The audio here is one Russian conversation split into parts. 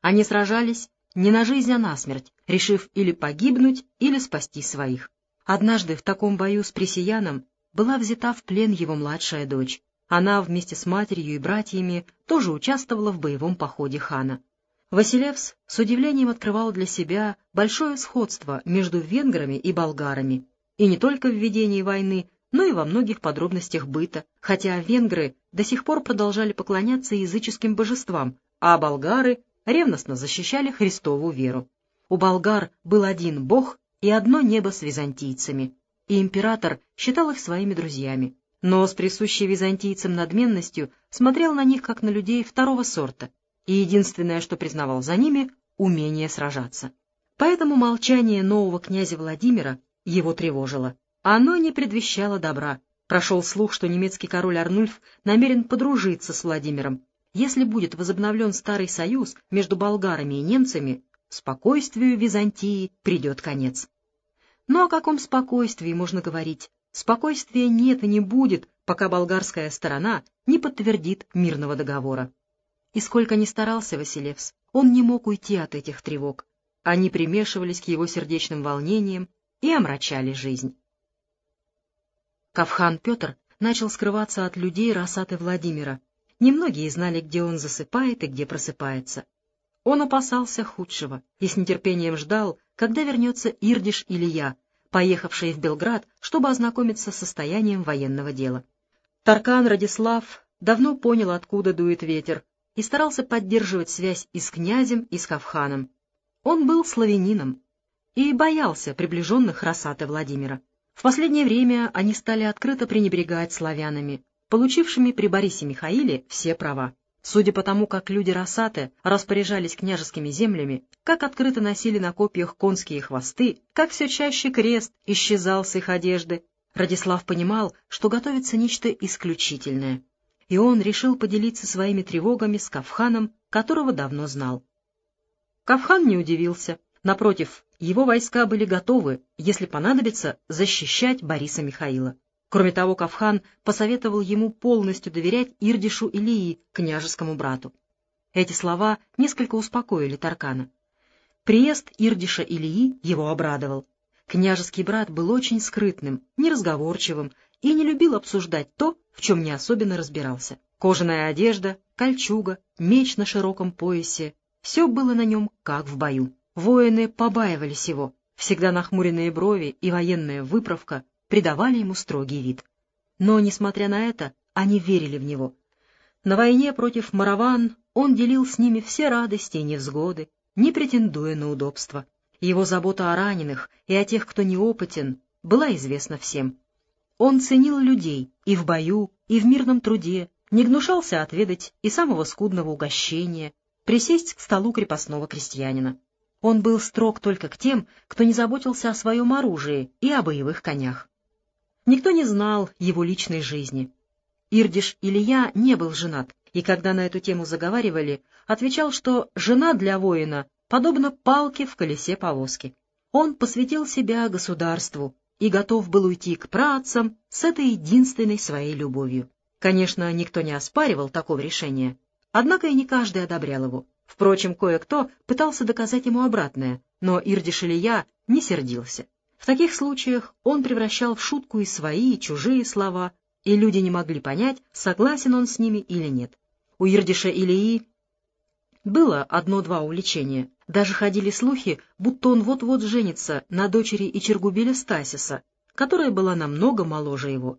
Они сражались не на жизнь, а на смерть, решив или погибнуть, или спасти своих. Однажды в таком бою с Пресияном была взята в плен его младшая дочь. Она вместе с матерью и братьями тоже участвовала в боевом походе хана. Василевс с удивлением открывал для себя большое сходство между венграми и болгарами, и не только в ведении войны, но и во многих подробностях быта, хотя венгры до сих пор продолжали поклоняться языческим божествам, а болгары ревностно защищали Христову веру. У болгар был один бог и одно небо с византийцами, и император считал их своими друзьями, но с присущей византийцам надменностью смотрел на них как на людей второго сорта, и единственное, что признавал за ними — умение сражаться. Поэтому молчание нового князя Владимира его тревожило. Оно не предвещало добра. Прошел слух, что немецкий король Арнульф намерен подружиться с Владимиром. Если будет возобновлен старый союз между болгарами и немцами, спокойствию Византии придет конец. Но о каком спокойствии можно говорить? Спокойствия нет и не будет, пока болгарская сторона не подтвердит мирного договора. И сколько ни старался Василевс, он не мог уйти от этих тревог. Они примешивались к его сердечным волнениям и омрачали жизнь. Кавхан Петр начал скрываться от людей Росаты Владимира. Немногие знали, где он засыпает и где просыпается. Он опасался худшего и с нетерпением ждал, когда вернется Ирдиш Илья, поехавший в Белград, чтобы ознакомиться с состоянием военного дела. Таркан Радислав давно понял, откуда дует ветер, и старался поддерживать связь и с князем, и с Кавханом. Он был славянином и боялся приближенных Росаты Владимира. В последнее время они стали открыто пренебрегать славянами, получившими при Борисе Михаиле все права. Судя по тому, как люди Росаты распоряжались княжескими землями, как открыто носили на копьях конские хвосты, как все чаще крест исчезал с их одежды, Радислав понимал, что готовится нечто исключительное и он решил поделиться своими тревогами с Кавханом, которого давно знал. Кавхан не удивился. Напротив, его войска были готовы, если понадобится, защищать Бориса Михаила. Кроме того, Кавхан посоветовал ему полностью доверять Ирдишу Илии, княжескому брату. Эти слова несколько успокоили Таркана. Приезд Ирдиша Илии его обрадовал. Княжеский брат был очень скрытным, неразговорчивым и не любил обсуждать то, в чем не особенно разбирался. Кожаная одежда, кольчуга, меч на широком поясе — все было на нем как в бою. Воины побаивались его, всегда нахмуренные брови и военная выправка придавали ему строгий вид. Но, несмотря на это, они верили в него. На войне против мараван он делил с ними все радости и невзгоды, не претендуя на удобство. Его забота о раненых и о тех, кто неопытен, была известна всем. Он ценил людей и в бою, и в мирном труде, не гнушался отведать и самого скудного угощения, присесть к столу крепостного крестьянина. Он был строг только к тем, кто не заботился о своем оружии и о боевых конях. Никто не знал его личной жизни. Ирдиш Илья не был женат, и когда на эту тему заговаривали, отвечал, что жена для воина подобна палке в колесе повозки. Он посвятил себя государству, и готов был уйти к працам с этой единственной своей любовью. Конечно, никто не оспаривал такого решения, однако и не каждый одобрял его. Впрочем, кое-кто пытался доказать ему обратное, но Ирдиш Илья не сердился. В таких случаях он превращал в шутку и свои, и чужие слова, и люди не могли понять, согласен он с ними или нет. У Ирдиша Ильи было одно-два увлечения. Даже ходили слухи, будто он вот-вот женится на дочери Ичергубеля Стасиса, которая была намного моложе его.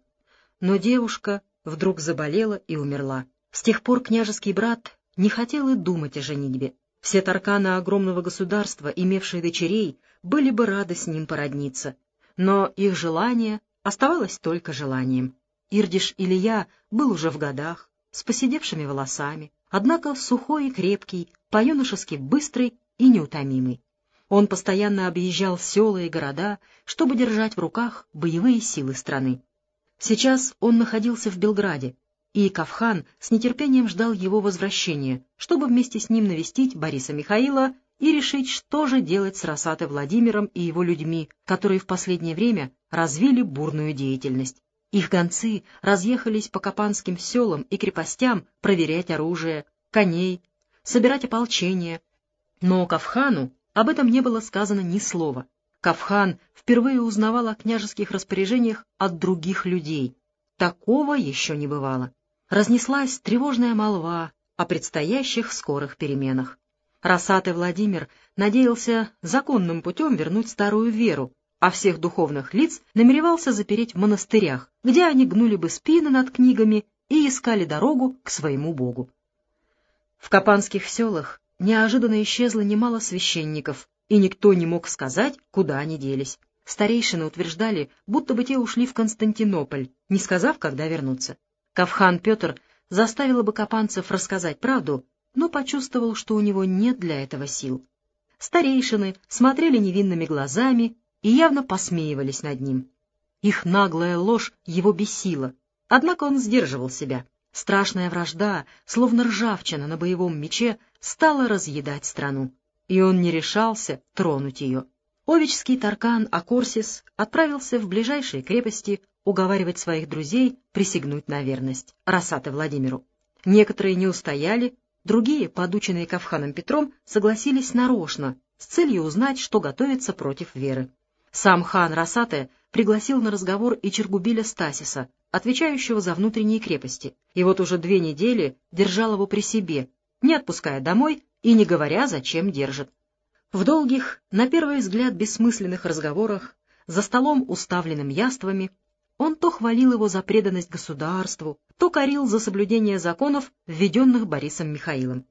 Но девушка вдруг заболела и умерла. С тех пор княжеский брат не хотел и думать о женитьбе. Все тарканы огромного государства, имевшие дочерей, были бы рады с ним породниться. Но их желание оставалось только желанием. Ирдиш Илья был уже в годах, с поседевшими волосами, однако сухой и крепкий, по-юношески быстрый и неутомимый. Он постоянно объезжал села и города, чтобы держать в руках боевые силы страны. Сейчас он находился в Белграде, и Кавхан с нетерпением ждал его возвращения, чтобы вместе с ним навестить Бориса Михаила и решить, что же делать с Росатой Владимиром и его людьми, которые в последнее время развили бурную деятельность. Их гонцы разъехались по капанским селам и крепостям проверять оружие, коней, собирать ополчение, Но Кавхану об этом не было сказано ни слова. Кавхан впервые узнавал о княжеских распоряжениях от других людей. Такого еще не бывало. Разнеслась тревожная молва о предстоящих скорых переменах. Росатый Владимир надеялся законным путем вернуть старую веру, а всех духовных лиц намеревался запереть в монастырях, где они гнули бы спины над книгами и искали дорогу к своему богу. В Капанских селах неожиданно исчезло немало священников, и никто не мог сказать, куда они делись. Старейшины утверждали, будто бы те ушли в Константинополь, не сказав, когда вернуться. Кавхан Петр заставил бы капанцев рассказать правду, но почувствовал, что у него нет для этого сил. Старейшины смотрели невинными глазами и явно посмеивались над ним. Их наглая ложь его бесила, однако он сдерживал себя. Страшная вражда, словно ржавчина на боевом мече, стала разъедать страну и он не решался тронуть ее. Овечский Таркан Акорсис отправился в ближайшие крепости уговаривать своих друзей присягнуть на верность Рассаты Владимиру. Некоторые не устояли, другие, подученные Кавханом Петром, согласились нарочно, с целью узнать, что готовится против веры. Сам хан Рассате пригласил на разговор и Чергубиля Стасиса, отвечающего за внутренние крепости, и вот уже две недели держал его при себе, не отпуская домой и не говоря, зачем держит. В долгих, на первый взгляд бессмысленных разговорах, за столом, уставленным яствами, он то хвалил его за преданность государству, то корил за соблюдение законов, введенных Борисом Михаилом.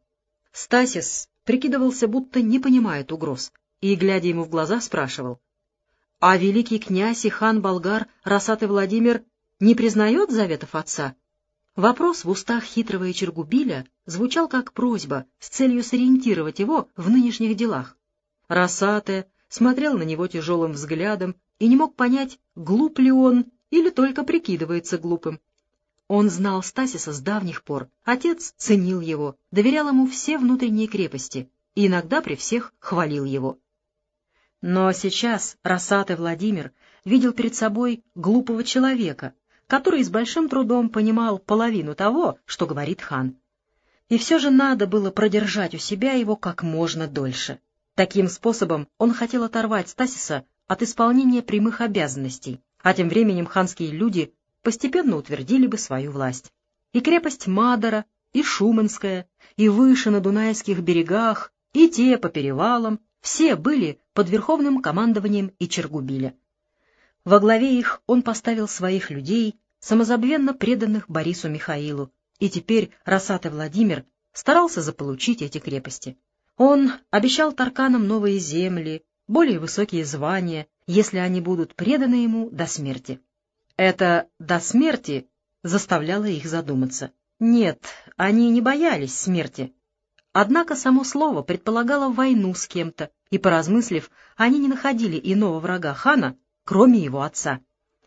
Стасис прикидывался, будто не понимает угроз, и, глядя ему в глаза, спрашивал, «А великий князь и хан Болгар Росатый Владимир не признает заветов отца?» Вопрос в устах хитрого Ичергубиля звучал как просьба с целью сориентировать его в нынешних делах. Росате смотрел на него тяжелым взглядом и не мог понять, глуп ли он или только прикидывается глупым. Он знал Стасиса с давних пор, отец ценил его, доверял ему все внутренние крепости и иногда при всех хвалил его. Но сейчас Росатый Владимир видел перед собой глупого человека, который с большим трудом понимал половину того, что говорит хан. И все же надо было продержать у себя его как можно дольше. Таким способом он хотел оторвать Стасиса от исполнения прямых обязанностей, а тем временем ханские люди постепенно утвердили бы свою власть. И крепость Мадара, и Шуманская, и выше на Дунайских берегах, и те по перевалам, все были под верховным командованием Ичергубиля. Во главе их он поставил своих людей, самозабвенно преданных Борису Михаилу, и теперь Росатый Владимир старался заполучить эти крепости. Он обещал Тарканам новые земли, более высокие звания, если они будут преданы ему до смерти. Это «до смерти» заставляло их задуматься. Нет, они не боялись смерти. Однако само слово предполагало войну с кем-то, и, поразмыслив, они не находили иного врага хана, кроме его отца.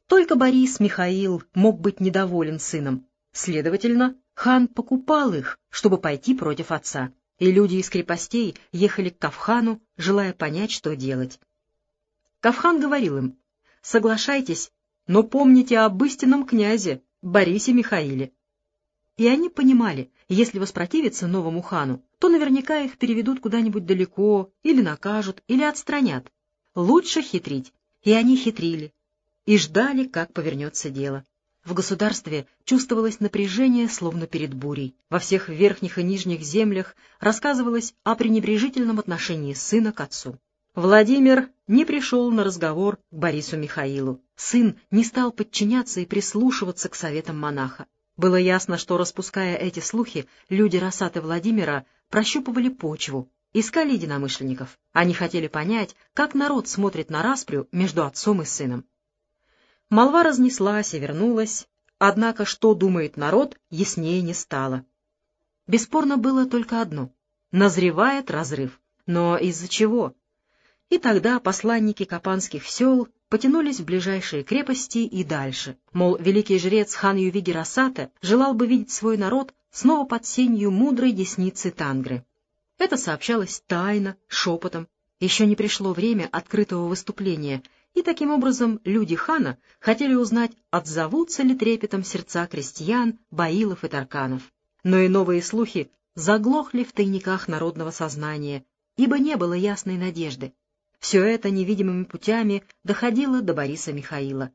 Только Борис Михаил мог быть недоволен сыном. Следовательно, хан покупал их, чтобы пойти против отца, и люди из крепостей ехали к Кавхану, желая понять, что делать. Кавхан говорил им, «Соглашайтесь, но помните об истинном князе, Борисе Михаиле». И они понимали, если воспротивиться новому хану, то наверняка их переведут куда-нибудь далеко, или накажут, или отстранят. Лучше хитрить. И они хитрили, и ждали, как повернется дело. В государстве чувствовалось напряжение, словно перед бурей. Во всех верхних и нижних землях рассказывалось о пренебрежительном отношении сына к отцу. Владимир не пришел на разговор к Борису Михаилу. Сын не стал подчиняться и прислушиваться к советам монаха. Было ясно, что, распуская эти слухи, люди Росаты Владимира прощупывали почву, искали единомышленников. Они хотели понять, как народ смотрит на распрю между отцом и сыном. Молва разнеслась и вернулась, однако что думает народ, яснее не стало. Бесспорно было только одно — назревает разрыв. Но из-за чего? И тогда посланники капанских сел потянулись в ближайшие крепости и дальше. Мол, великий жрец хан Ювиги Расата желал бы видеть свой народ снова под сенью мудрой десницы Тангры. Это сообщалось тайно, шепотом. Еще не пришло время открытого выступления, и таким образом люди хана хотели узнать, отзовутся ли трепетом сердца крестьян, баилов и тарканов. Но и новые слухи заглохли в тайниках народного сознания, ибо не было ясной надежды. Все это невидимыми путями доходило до Бориса Михаила.